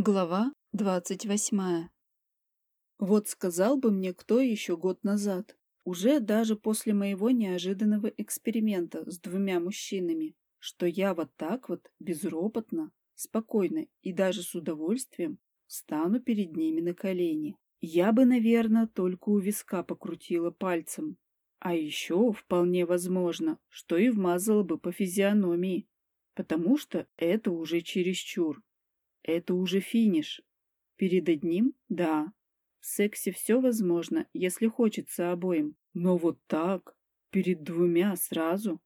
Глава двадцать восьмая. Вот сказал бы мне кто еще год назад, уже даже после моего неожиданного эксперимента с двумя мужчинами, что я вот так вот безропотно, спокойно и даже с удовольствием встану перед ними на колени. Я бы, наверное, только у виска покрутила пальцем. А еще вполне возможно, что и вмазала бы по физиономии, потому что это уже чересчур. Это уже финиш. Перед одним – да. В сексе все возможно, если хочется обоим. Но вот так, перед двумя сразу.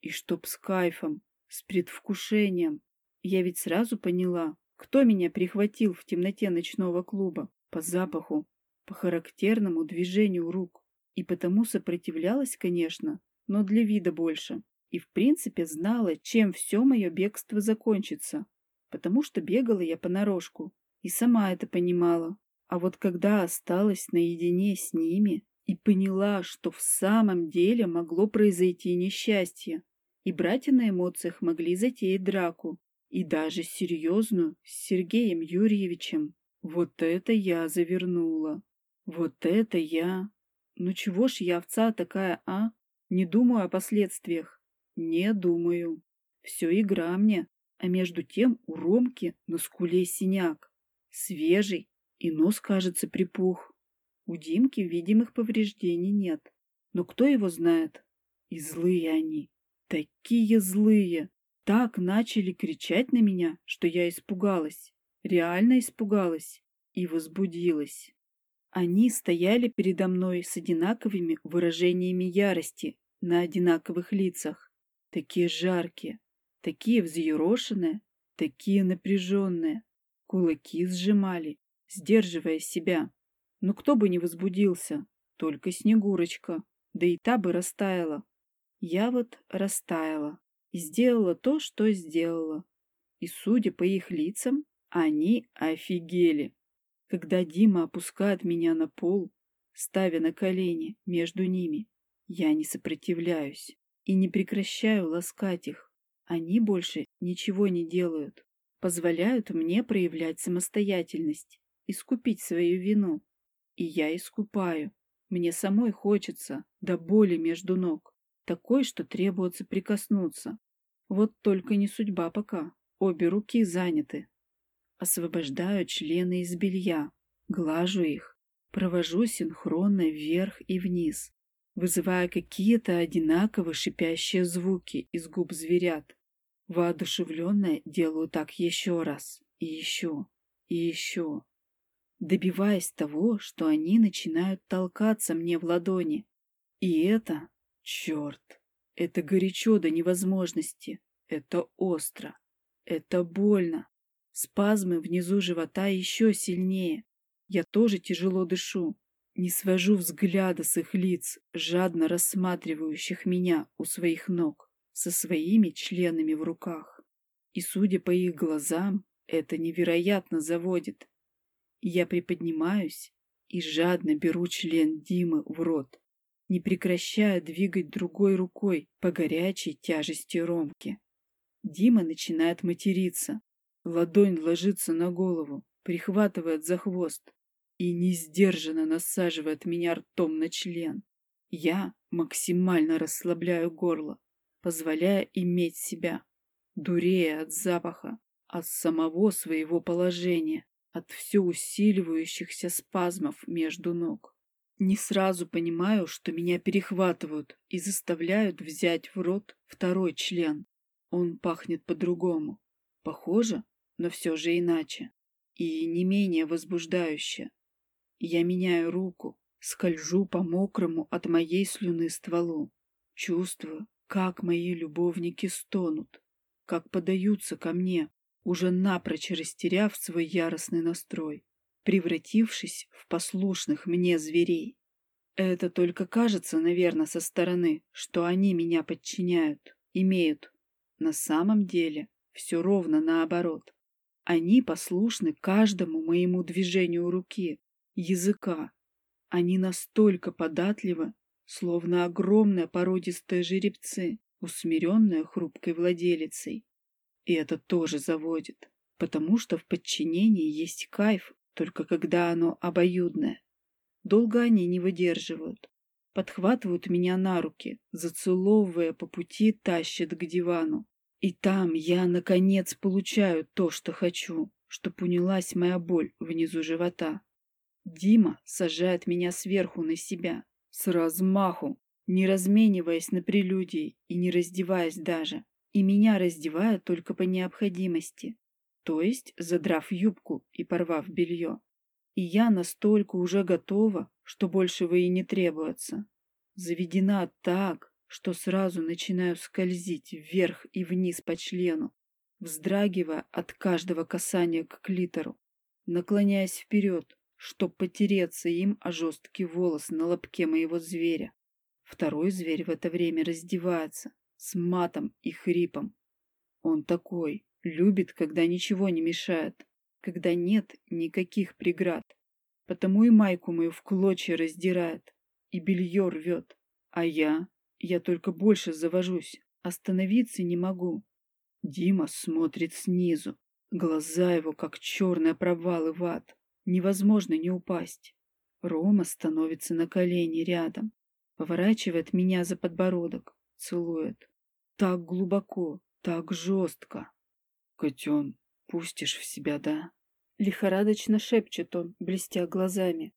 И чтоб с кайфом, с предвкушением. Я ведь сразу поняла, кто меня прихватил в темноте ночного клуба. По запаху, по характерному движению рук. И потому сопротивлялась, конечно, но для вида больше. И в принципе знала, чем все мое бегство закончится потому что бегала я понарошку и сама это понимала. А вот когда осталась наедине с ними и поняла, что в самом деле могло произойти несчастье, и братья на эмоциях могли затеять драку, и даже серьезную с Сергеем Юрьевичем, вот это я завернула. Вот это я. Ну чего ж я овца такая, а? Не думаю о последствиях. Не думаю. Все игра мне. А между тем у Ромки на скуле синяк. Свежий, и нос, кажется, припух. У Димки видимых повреждений нет. Но кто его знает? И злые они. Такие злые. Так начали кричать на меня, что я испугалась. Реально испугалась. И возбудилась. Они стояли передо мной с одинаковыми выражениями ярости на одинаковых лицах. Такие жаркие, Такие взъерошенные, такие напряженные. Кулаки сжимали, сдерживая себя. Ну кто бы не возбудился, только Снегурочка, да и та бы растаяла. Я вот растаяла и сделала то, что сделала. И, судя по их лицам, они офигели. Когда Дима опускает меня на пол, ставя на колени между ними, я не сопротивляюсь и не прекращаю ласкать их. Они больше ничего не делают, позволяют мне проявлять самостоятельность, искупить свою вину. И я искупаю. Мне самой хочется до боли между ног, такой, что требуется прикоснуться. Вот только не судьба пока, обе руки заняты. Освобождаю члены из белья, глажу их, провожу синхронно вверх и вниз, вызывая какие-то одинаково шипящие звуки из губ зверят. Воодушевленная делаю так еще раз, и еще, и еще, добиваясь того, что они начинают толкаться мне в ладони. И это, черт, это горячо до невозможности, это остро, это больно. Спазмы внизу живота еще сильнее. Я тоже тяжело дышу. Не свожу взгляда с их лиц, жадно рассматривающих меня у своих ног со своими членами в руках. И, судя по их глазам, это невероятно заводит. Я приподнимаюсь и жадно беру член Димы в рот, не прекращая двигать другой рукой по горячей тяжести Ромки. Дима начинает материться. Ладонь ложится на голову, прихватывает за хвост и несдержанно насаживает меня ртом на член. Я максимально расслабляю горло, позволяя иметь себя, дурея от запаха, от самого своего положения, от все усиливающихся спазмов между ног. Не сразу понимаю, что меня перехватывают и заставляют взять в рот второй член. Он пахнет по-другому. Похоже, но все же иначе. И не менее возбуждающе. Я меняю руку, скольжу по мокрому от моей слюны стволу. Чувствую, как мои любовники стонут, как подаются ко мне, уже напрочь растеряв свой яростный настрой, превратившись в послушных мне зверей. Это только кажется, наверное, со стороны, что они меня подчиняют, имеют. На самом деле все ровно наоборот. Они послушны каждому моему движению руки, языка. Они настолько податливы, словно огромные породистые жеребцы, усмиренные хрупкой владелицей. И это тоже заводит. потому что в подчинении есть кайф, только когда оно обоюдное. Долго они не выдерживают. Подхватывают меня на руки, зацеловывая по пути, тащат к дивану. И там я, наконец, получаю то, что хочу, чтоб унялась моя боль внизу живота. Дима сажает меня сверху на себя, с размаху, не размениваясь на прелюдии и не раздеваясь даже. И меня раздевают только по необходимости, то есть задрав юбку и порвав белье. И я настолько уже готова, что большего и не требуется. Заведена так, что сразу начинаю скользить вверх и вниз по члену, вздрагивая от каждого касания к клитору, наклоняясь вперед, чтоб потереться им о жесткий волос на лобке моего зверя. Второй зверь в это время раздевается, с матом и хрипом. Он такой, любит, когда ничего не мешает, когда нет никаких преград. Потому и майку мою в клочья раздирает, и белье рвет. А я, я только больше завожусь, остановиться не могу. Дима смотрит снизу, глаза его как черные провалы в ад. Невозможно не упасть. Рома становится на колени рядом, поворачивает меня за подбородок, целует. Так глубоко, так жестко. Котен, пустишь в себя, да? Лихорадочно шепчет он, блестя глазами.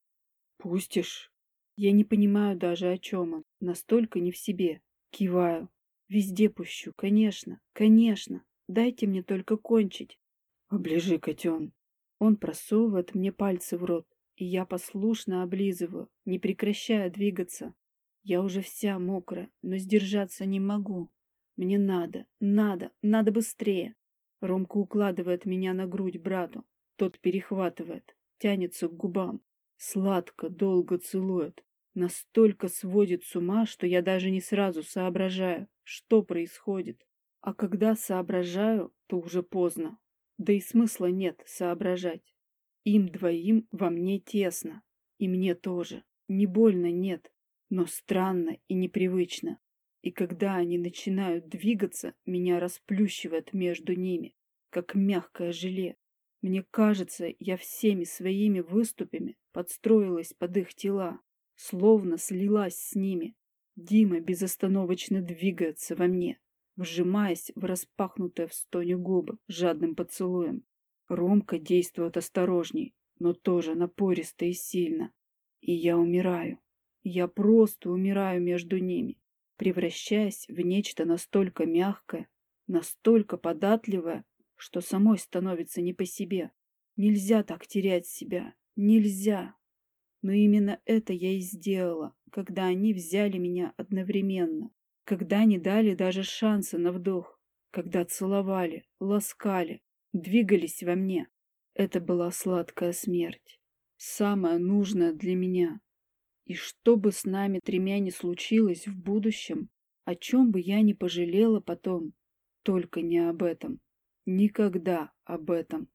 Пустишь? Я не понимаю даже, о чем он, настолько не в себе. Киваю. Везде пущу, конечно, конечно. Дайте мне только кончить. Оближи, котен. Он просовывает мне пальцы в рот, и я послушно облизываю, не прекращая двигаться. Я уже вся мокрая, но сдержаться не могу. Мне надо, надо, надо быстрее. Ромка укладывает меня на грудь брату. Тот перехватывает, тянется к губам. Сладко, долго целует. Настолько сводит с ума, что я даже не сразу соображаю, что происходит. А когда соображаю, то уже поздно. Да и смысла нет соображать. Им двоим во мне тесно. И мне тоже. Не больно нет, но странно и непривычно. И когда они начинают двигаться, меня расплющивает между ними, как мягкое желе. Мне кажется, я всеми своими выступами подстроилась под их тела, словно слилась с ними. Дима безостановочно двигается во мне, вжимаясь в распахнутые в стоне губы жадным поцелуем. Ромка действует осторожней, но тоже напористо и сильно. И я умираю. Я просто умираю между ними, превращаясь в нечто настолько мягкое, настолько податливое, что самой становится не по себе. Нельзя так терять себя. Нельзя. Но именно это я и сделала, когда они взяли меня одновременно когда не дали даже шанса на вдох, когда целовали, ласкали, двигались во мне. Это была сладкая смерть, самая нужная для меня. И что бы с нами тремя не случилось в будущем, о чем бы я не пожалела потом, только не об этом. Никогда об этом.